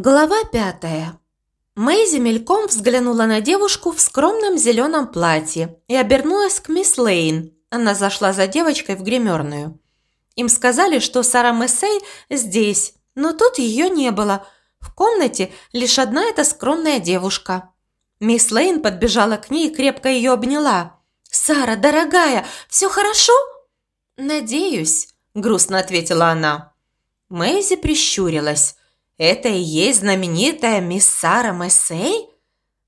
Глава пятая. Мэйзи мельком взглянула на девушку в скромном зеленом платье и обернулась к мисс Лейн. Она зашла за девочкой в гримерную. Им сказали, что Сара Мессей здесь, но тут ее не было. В комнате лишь одна эта скромная девушка. Мисс Лейн подбежала к ней и крепко ее обняла. «Сара, дорогая, все хорошо?» «Надеюсь», – грустно ответила она. Мэйзи прищурилась. Это и есть знаменитая мисс Сара Мессей?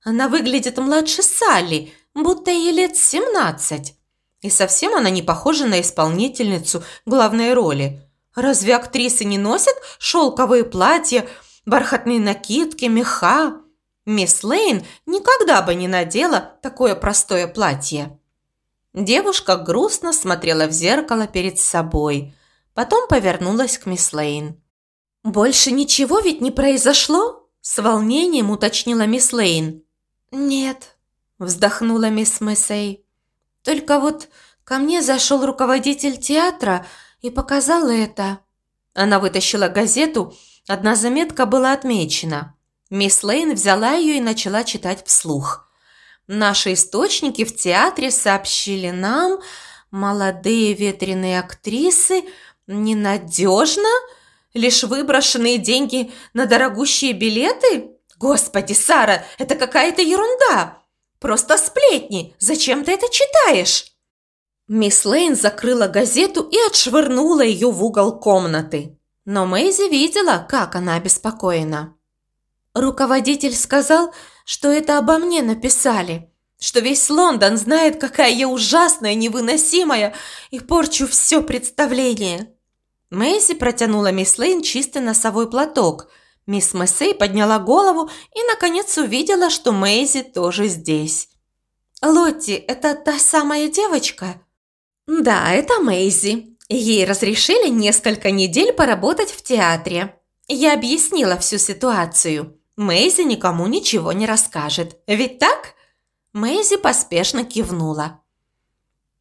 Она выглядит младше Салли, будто ей лет семнадцать. И совсем она не похожа на исполнительницу главной роли. Разве актрисы не носят шелковые платья, бархатные накидки, меха? Мисс Лейн никогда бы не надела такое простое платье. Девушка грустно смотрела в зеркало перед собой. Потом повернулась к мисс Лейн. «Больше ничего ведь не произошло?» – с волнением уточнила мисс Лейн. «Нет», – вздохнула мисс Мессей. «Только вот ко мне зашел руководитель театра и показал это». Она вытащила газету, одна заметка была отмечена. Мисс Лейн взяла ее и начала читать вслух. «Наши источники в театре сообщили нам, молодые ветреные актрисы, ненадежно...» Лишь выброшенные деньги на дорогущие билеты? Господи, Сара, это какая-то ерунда! Просто сплетни! Зачем ты это читаешь?» Мисс Лейн закрыла газету и отшвырнула ее в угол комнаты. Но Мэйзи видела, как она обеспокоена. Руководитель сказал, что это обо мне написали, что весь Лондон знает, какая я ужасная, невыносимая и порчу все представление. Мэйси протянула мисс Лейн чистый носовой платок. Мисс Мессей подняла голову и, наконец, увидела, что Мэйзи тоже здесь. «Лотти, это та самая девочка?» «Да, это Мэйзи. Ей разрешили несколько недель поработать в театре. Я объяснила всю ситуацию. Мэйзи никому ничего не расскажет. Ведь так?» Мэйзи поспешно кивнула.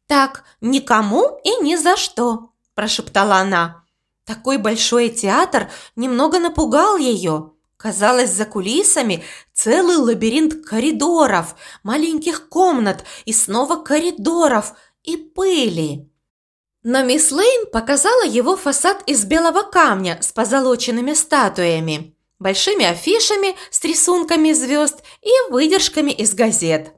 «Так, никому и ни за что», – прошептала она. Такой большой театр немного напугал ее. Казалось, за кулисами целый лабиринт коридоров, маленьких комнат и снова коридоров и пыли. Но мисс Лейн показала его фасад из белого камня с позолоченными статуями, большими афишами с рисунками звезд и выдержками из газет.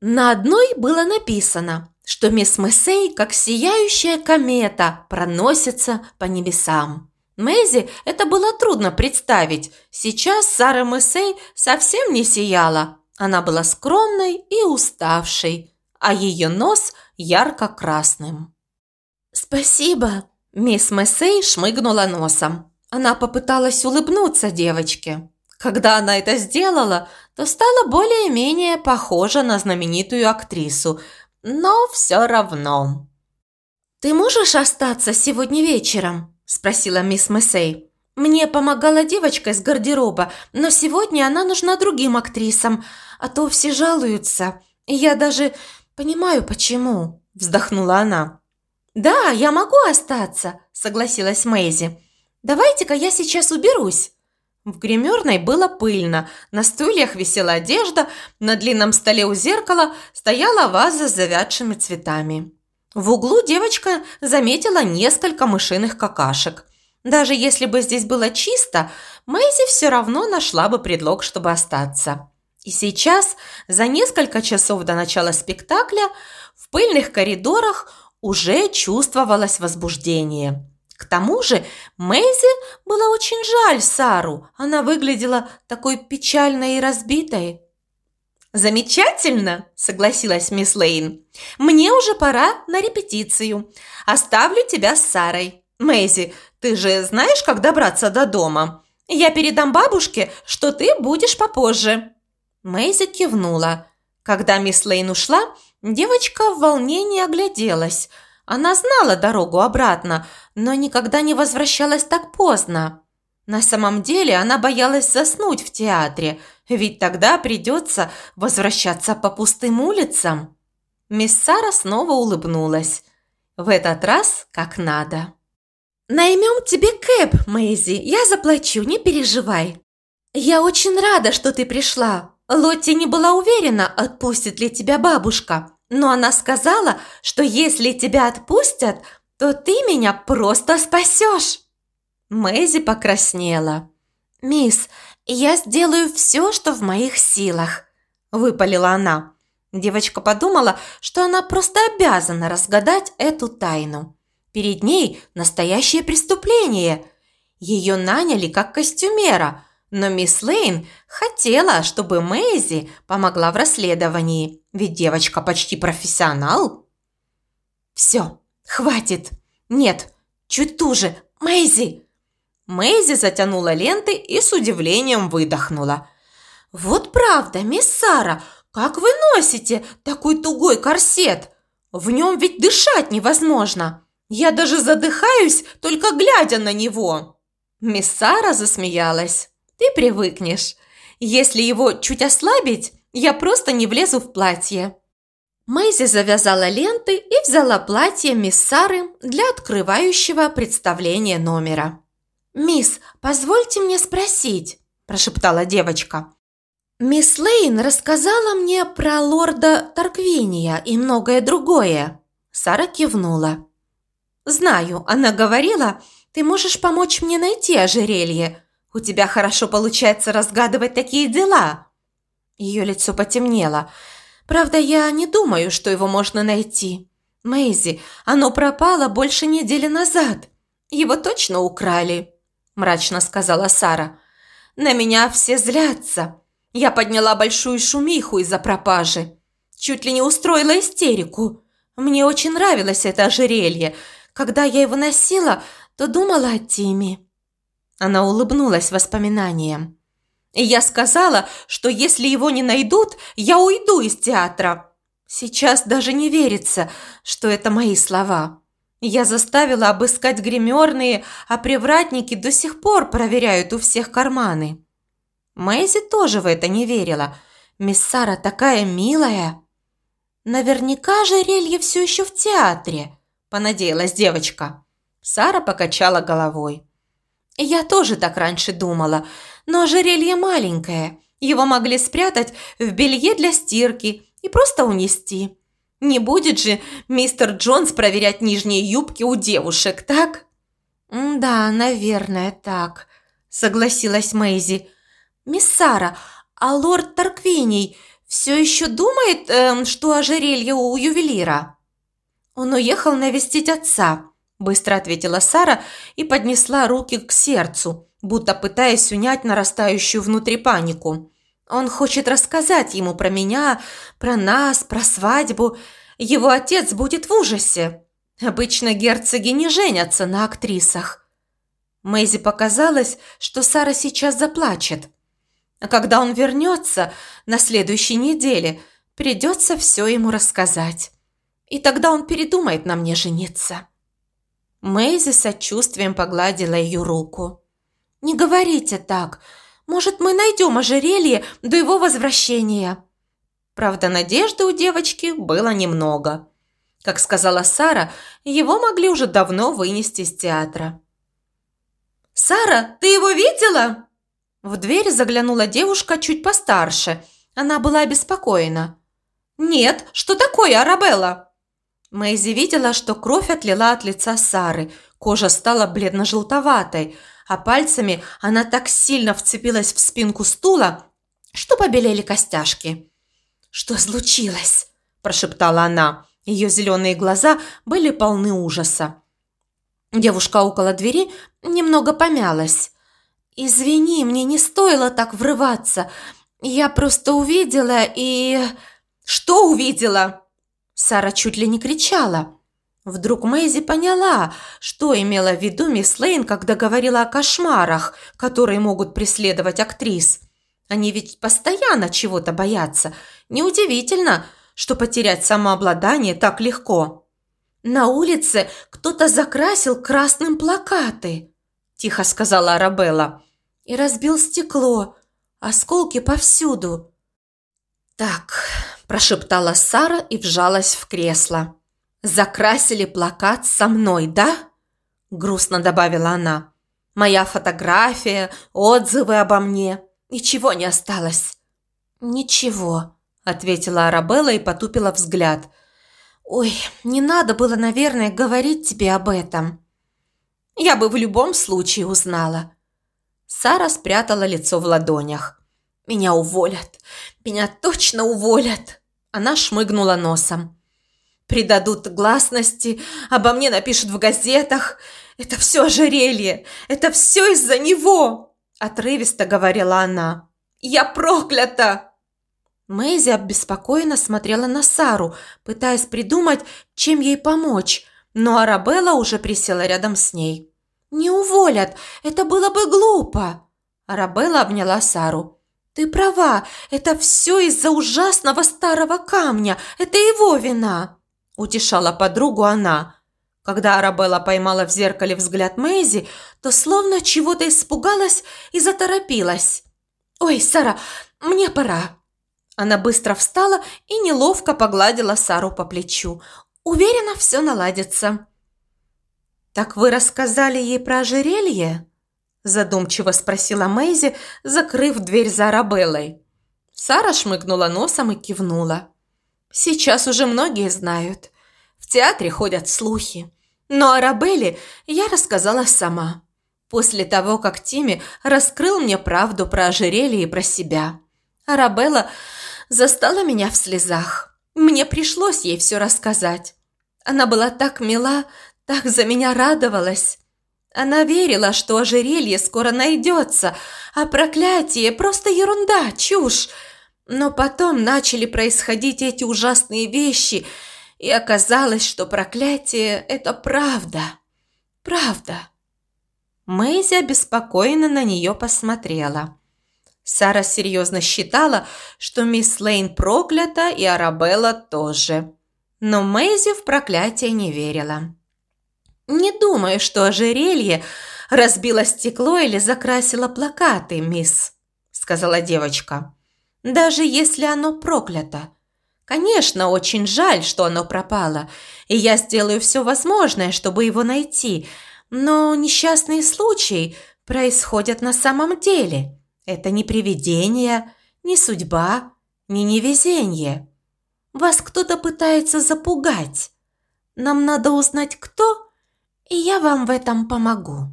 На одной было написано что мисс Мессей, как сияющая комета, проносится по небесам. Мэйзи это было трудно представить. Сейчас Сара Мессей совсем не сияла. Она была скромной и уставшей, а ее нос ярко-красным. «Спасибо!» – мисс Мессей шмыгнула носом. Она попыталась улыбнуться девочке. Когда она это сделала, то стала более-менее похожа на знаменитую актрису – но все равно. «Ты можешь остаться сегодня вечером?» – спросила мисс Мессей. «Мне помогала девочка из гардероба, но сегодня она нужна другим актрисам, а то все жалуются. Я даже понимаю, почему», – вздохнула она. «Да, я могу остаться», – согласилась Мэйзи. «Давайте-ка я сейчас уберусь». В гримерной было пыльно, на стульях висела одежда, на длинном столе у зеркала стояла ваза с завядшими цветами. В углу девочка заметила несколько мышиных какашек. Даже если бы здесь было чисто, Мэйзи все равно нашла бы предлог, чтобы остаться. И сейчас, за несколько часов до начала спектакля, в пыльных коридорах уже чувствовалось возбуждение – к тому же Мэйзи было очень жаль Сару. Она выглядела такой печальной и разбитой. «Замечательно!» – согласилась мисс Лейн. «Мне уже пора на репетицию. Оставлю тебя с Сарой. Мэйзи, ты же знаешь, как добраться до дома? Я передам бабушке, что ты будешь попозже». Мэйзи кивнула. Когда мисс Лейн ушла, девочка в волнении огляделась – она знала дорогу обратно, но никогда не возвращалась так поздно. На самом деле она боялась заснуть в театре, ведь тогда придется возвращаться по пустым улицам. Мисс Сара снова улыбнулась. В этот раз как надо. «Наймем тебе кэп, Мэйзи, я заплачу, не переживай». «Я очень рада, что ты пришла. Лотти не была уверена, отпустит ли тебя бабушка, но она сказала, что если тебя отпустят, то ты меня просто спасешь». Мэйзи покраснела. «Мисс, я сделаю все, что в моих силах», – выпалила она. Девочка подумала, что она просто обязана разгадать эту тайну. Перед ней настоящее преступление. Ее наняли как костюмера, но мисс Лейн хотела, чтобы Мэйзи помогла в расследовании, ведь девочка почти профессионал. «Все, хватит. Нет, чуть туже. Мэйзи!» Мэйзи затянула ленты и с удивлением выдохнула. «Вот правда, мисс Сара, как вы носите такой тугой корсет? В нем ведь дышать невозможно. Я даже задыхаюсь, только глядя на него». Мисс Сара засмеялась. «Ты привыкнешь. Если его чуть ослабить, я просто не влезу в платье». Мэйзи завязала ленты и взяла платье мисс Сары для открывающего представления номера. «Мисс, позвольте мне спросить», – прошептала девочка. «Мисс Лейн рассказала мне про лорда Тарквиния и многое другое». Сара кивнула. «Знаю, она говорила, ты можешь помочь мне найти ожерелье. У тебя хорошо получается разгадывать такие дела». Ее лицо потемнело. «Правда, я не думаю, что его можно найти. Мэйзи, оно пропало больше недели назад. Его точно украли», – мрачно сказала Сара. «На меня все злятся. Я подняла большую шумиху из-за пропажи. Чуть ли не устроила истерику. Мне очень нравилось это ожерелье. Когда я его носила, то думала о Тиме». Она улыбнулась воспоминаниям. Я сказала, что если его не найдут, я уйду из театра. Сейчас даже не верится, что это мои слова. Я заставила обыскать гримерные, а привратники до сих пор проверяют у всех карманы. Мэйзи тоже в это не верила. Мисс Сара такая милая. Наверняка же Релье все еще в театре, понадеялась девочка. Сара покачала головой. Я тоже так раньше думала, но ожерелье маленькое. Его могли спрятать в белье для стирки и просто унести. Не будет же мистер Джонс проверять нижние юбки у девушек, так? «Да, наверное, так», – согласилась Мэйзи. «Мисс Сара, а лорд Тарквиний все еще думает, э, что ожерелье у ювелира?» «Он уехал навестить отца», – быстро ответила Сара и поднесла руки к сердцу, будто пытаясь унять нарастающую внутри панику. «Он хочет рассказать ему про меня, про нас, про свадьбу. Его отец будет в ужасе. Обычно герцоги не женятся на актрисах». Мэйзи показалось, что Сара сейчас заплачет – а когда он вернется на следующей неделе, придется все ему рассказать. И тогда он передумает на мне жениться». Мэйзи сочувствием погладила ее руку. «Не говорите так. Может, мы найдем ожерелье до его возвращения?» Правда, надежды у девочки было немного. Как сказала Сара, его могли уже давно вынести из театра. «Сара, ты его видела?» В дверь заглянула девушка чуть постарше. Она была обеспокоена. «Нет, что такое, Арабелла?» Мэйзи видела, что кровь отлила от лица Сары, кожа стала бледно-желтоватой, а пальцами она так сильно вцепилась в спинку стула, что побелели костяшки. «Что случилось?» – прошептала она. Ее зеленые глаза были полны ужаса. Девушка около двери немного помялась. «Извини, мне не стоило так врываться. Я просто увидела и...» «Что увидела?» Сара чуть ли не кричала. Вдруг Мэйзи поняла, что имела в виду мисс Лейн, когда говорила о кошмарах, которые могут преследовать актрис. Они ведь постоянно чего-то боятся. Неудивительно, что потерять самообладание так легко. На улице кто-то закрасил красным плакаты тихо сказала Арабелла. «И разбил стекло. Осколки повсюду». «Так», – прошептала Сара и вжалась в кресло. «Закрасили плакат со мной, да?» – грустно добавила она. «Моя фотография, отзывы обо мне. Ничего не осталось». «Ничего», – ответила Арабелла и потупила взгляд. «Ой, не надо было, наверное, говорить тебе об этом. Я бы в любом случае узнала». Сара спрятала лицо в ладонях. «Меня уволят. Меня точно уволят!» Она шмыгнула носом. «Придадут гласности, обо мне напишут в газетах. Это все ожерелье. Это все из-за него!» Отрывисто говорила она. «Я проклята!» Мэйзи обеспокоенно смотрела на Сару, пытаясь придумать, чем ей помочь, но Арабелла уже присела рядом с ней. «Не уволят, это было бы глупо!» Арабелла обняла Сару. «Ты права, это все из-за ужасного старого камня, это его вина!» Утешала подругу она. Когда Арабелла поймала в зеркале взгляд Мэйзи, то словно чего-то испугалась и заторопилась. «Ой, Сара, мне пора!» Она быстро встала и неловко погладила Сару по плечу. «Уверена, все наладится». «Так вы рассказали ей про ожерелье?» Задумчиво спросила Мэйзи, закрыв дверь за Арабеллой. Сара шмыгнула носом и кивнула. «Сейчас уже многие знают. В театре ходят слухи. Но Арабелле я рассказала сама. После того, как Тимми раскрыл мне правду про ожерелье и про себя. Арабелла застала меня в слезах. Мне пришлось ей все рассказать. Она была так мила, так за меня радовалась. Она верила, что ожерелье скоро найдется, а проклятие – просто ерунда, чушь. Но потом начали происходить эти ужасные вещи, и оказалось, что проклятие – это правда. Правда. Мэйзи обеспокоенно на нее посмотрела. Сара серьезно считала, что мисс Лейн проклята и Арабелла тоже. Но Мэйзи в проклятие не верила. «Не думаю, что ожерелье разбило стекло или закрасило плакаты, мисс», – сказала девочка. «Даже если оно проклято. Конечно, очень жаль, что оно пропало, и я сделаю все возможное, чтобы его найти, но несчастные случаи происходят на самом деле. Это не привидение, не судьба, не невезение. Вас кто-то пытается запугать. Нам надо узнать, кто и я вам в этом помогу.